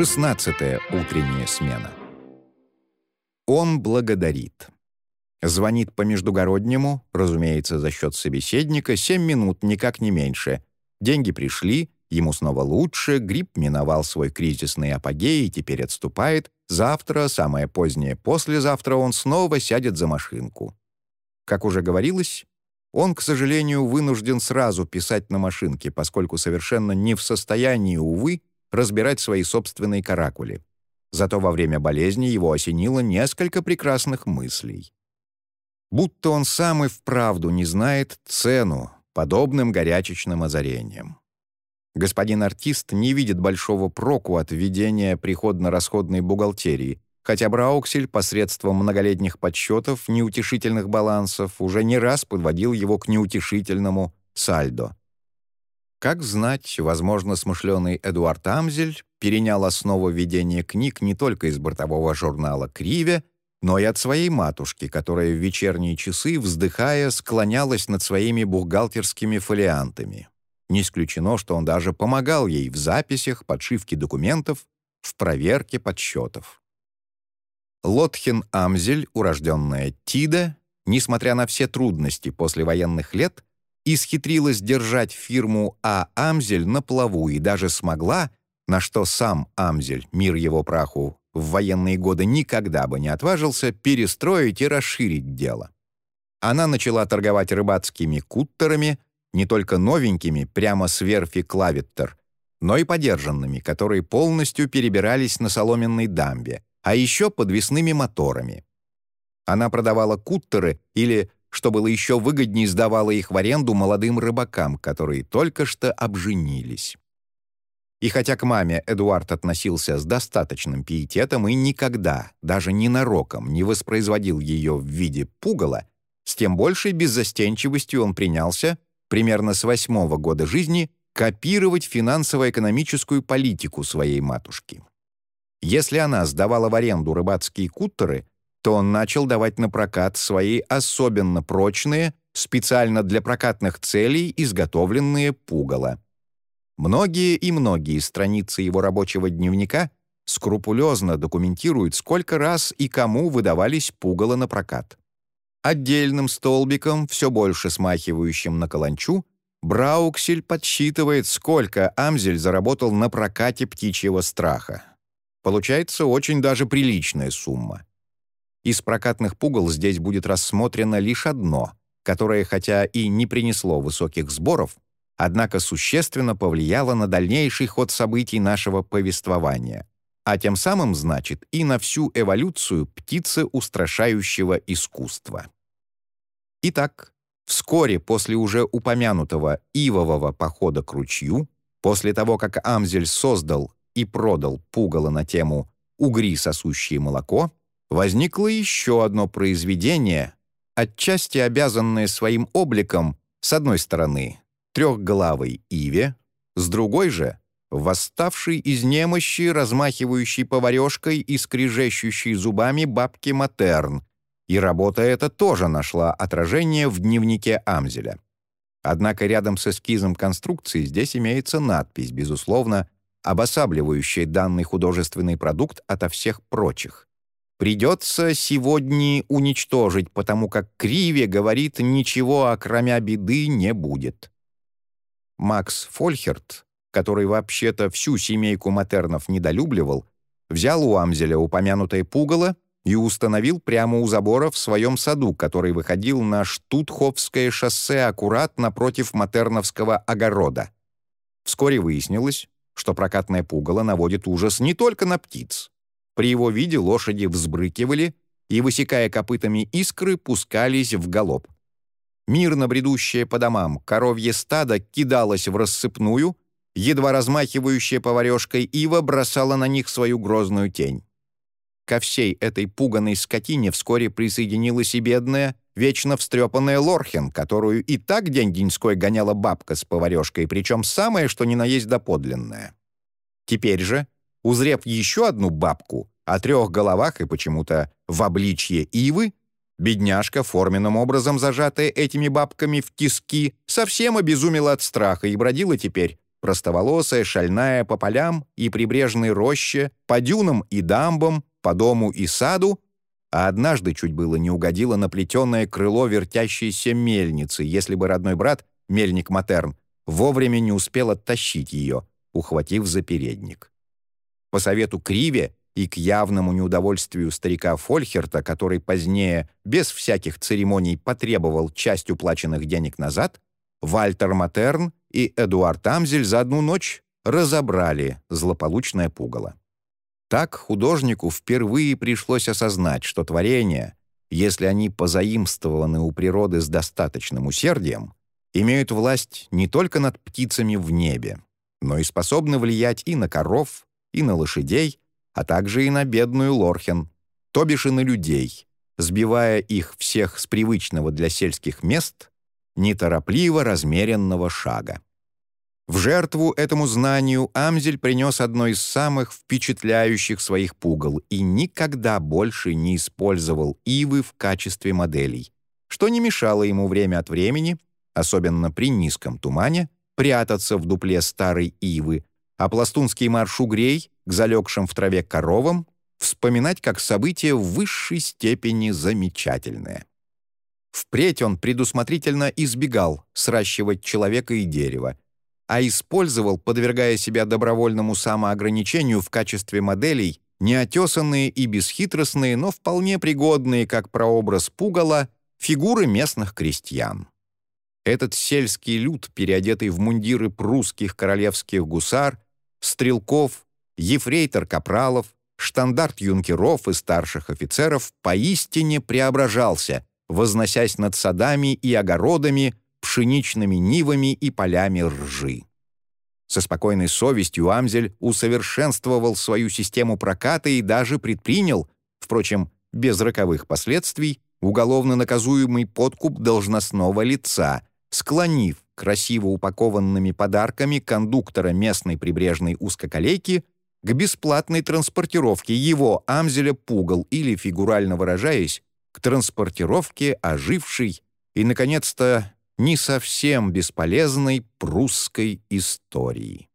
Шестнадцатая утренняя смена. Он благодарит. Звонит по междугороднему, разумеется, за счет собеседника, семь минут, никак не меньше. Деньги пришли, ему снова лучше, грипп миновал свой кризисный апогей и теперь отступает. Завтра, самое позднее послезавтра, он снова сядет за машинку. Как уже говорилось, он, к сожалению, вынужден сразу писать на машинке, поскольку совершенно не в состоянии, увы, разбирать свои собственные каракули. Зато во время болезни его осенило несколько прекрасных мыслей. Будто он сам и вправду не знает цену подобным горячечным озарениям. Господин артист не видит большого проку от введения приходно-расходной бухгалтерии, хотя Брауксель посредством многолетних подсчетов неутешительных балансов уже не раз подводил его к неутешительному сальдо. Как знать, возможно, смышленый Эдуард Амзель перенял основу ведения книг не только из бортового журнала «Криве», но и от своей матушки, которая в вечерние часы, вздыхая, склонялась над своими бухгалтерскими фолиантами. Не исключено, что он даже помогал ей в записях, подшивке документов, в проверке подсчетов. Лотхин Амзель, урожденная Тида, несмотря на все трудности после военных лет, исхитрилась держать фирму А. Амзель на плаву и даже смогла, на что сам Амзель, мир его праху, в военные годы никогда бы не отважился перестроить и расширить дело. Она начала торговать рыбацкими куттерами, не только новенькими, прямо с верфи Клавиттер, но и подержанными, которые полностью перебирались на соломенной дамбе, а еще подвесными моторами. Она продавала куттеры или что было еще выгоднее, сдавала их в аренду молодым рыбакам, которые только что обженились. И хотя к маме Эдуард относился с достаточным пиететом и никогда, даже ненароком, не воспроизводил ее в виде пугала, с тем большей беззастенчивостью он принялся, примерно с восьмого года жизни, копировать финансово-экономическую политику своей матушки. Если она сдавала в аренду рыбацкие куттеры, то он начал давать на прокат свои особенно прочные, специально для прокатных целей изготовленные пугало. Многие и многие страницы его рабочего дневника скрупулезно документируют, сколько раз и кому выдавались пугало на прокат. Отдельным столбиком, все больше смахивающим на каланчу, Брауксель подсчитывает, сколько Амзель заработал на прокате птичьего страха. Получается очень даже приличная сумма. Из прокатных пугал здесь будет рассмотрено лишь одно, которое, хотя и не принесло высоких сборов, однако существенно повлияло на дальнейший ход событий нашего повествования, а тем самым, значит, и на всю эволюцию птицы устрашающего искусства. Итак, вскоре после уже упомянутого ивового похода к ручью, после того, как Амзель создал и продал пугало на тему «Угри, сосущие молоко», возникло еще одно произведение, отчасти обязанное своим обликом, с одной стороны, трехголавой Иве, с другой же — восставшей из немощи, размахивающей поварешкой и скрежещущей зубами бабки Матерн, и работа эта тоже нашла отражение в дневнике Амзеля. Однако рядом с эскизом конструкции здесь имеется надпись, безусловно, обосабливающая данный художественный продукт ото всех прочих. Придется сегодня уничтожить, потому как Криве говорит, ничего окромя беды не будет. Макс Фольхерт, который вообще-то всю семейку Матернов недолюбливал, взял у Амзеля упомянутое пугало и установил прямо у забора в своем саду, который выходил на Штутховское шоссе аккурат напротив Матерновского огорода. Вскоре выяснилось, что прокатное пугало наводит ужас не только на птиц, при его виде лошади взбрыкивали и, высекая копытами искры, пускались в галоп. Мирно бредущее по домам коровье стадо кидалось в рассыпную, едва размахивающая поварешкой ива бросала на них свою грозную тень. Ко всей этой пуганой скотине вскоре присоединилась и бедная, вечно встрепанная Лорхен, которую и так день-деньской гоняла бабка с поварешкой, причем самое, что ни на есть доподлинное. Теперь же, узрев еще одну бабку, о трех головах и почему-то в обличье ивы, бедняжка, форменным образом зажатая этими бабками в тиски, совсем обезумела от страха и бродила теперь простоволосая, шальная по полям и прибрежной роще, по дюнам и дамбам, по дому и саду, а однажды чуть было не угодило на плетеное крыло вертящейся мельницы, если бы родной брат, мельник Матерн, вовремя не успел оттащить ее, ухватив за передник. По совету Криве и к явному неудовольствию старика Фольхерта, который позднее, без всяких церемоний, потребовал часть уплаченных денег назад, Вальтер Матерн и Эдуард Амзель за одну ночь разобрали злополучное пугало. Так художнику впервые пришлось осознать, что творения, если они позаимствованы у природы с достаточным усердием, имеют власть не только над птицами в небе, но и способны влиять и на коров, и на лошадей, а также и на бедную Лорхен, то бишь и на людей, сбивая их всех с привычного для сельских мест неторопливо размеренного шага. В жертву этому знанию Амзель принес одно из самых впечатляющих своих пугал и никогда больше не использовал ивы в качестве моделей, что не мешало ему время от времени, особенно при низком тумане, прятаться в дупле старой ивы, а пластунский маршугрей к залегшим в траве коровам вспоминать как событие в высшей степени замечательное. Впредь он предусмотрительно избегал сращивать человека и дерево, а использовал, подвергая себя добровольному самоограничению в качестве моделей, неотесанные и бесхитростные, но вполне пригодные как прообраз пугала, фигуры местных крестьян. Этот сельский люд, переодетый в мундиры прусских королевских гусар, стрелков, ефрейтор капралов, штандарт юнкеров и старших офицеров поистине преображался, возносясь над садами и огородами, пшеничными нивами и полями ржи. Со спокойной совестью Амзель усовершенствовал свою систему проката и даже предпринял, впрочем, без роковых последствий, уголовно наказуемый подкуп должностного лица, склонив красиво упакованными подарками кондуктора местной прибрежной узкоколейки к бесплатной транспортировке его Амзеля пугал или, фигурально выражаясь, к транспортировке ожившей и, наконец-то, не совсем бесполезной прусской истории.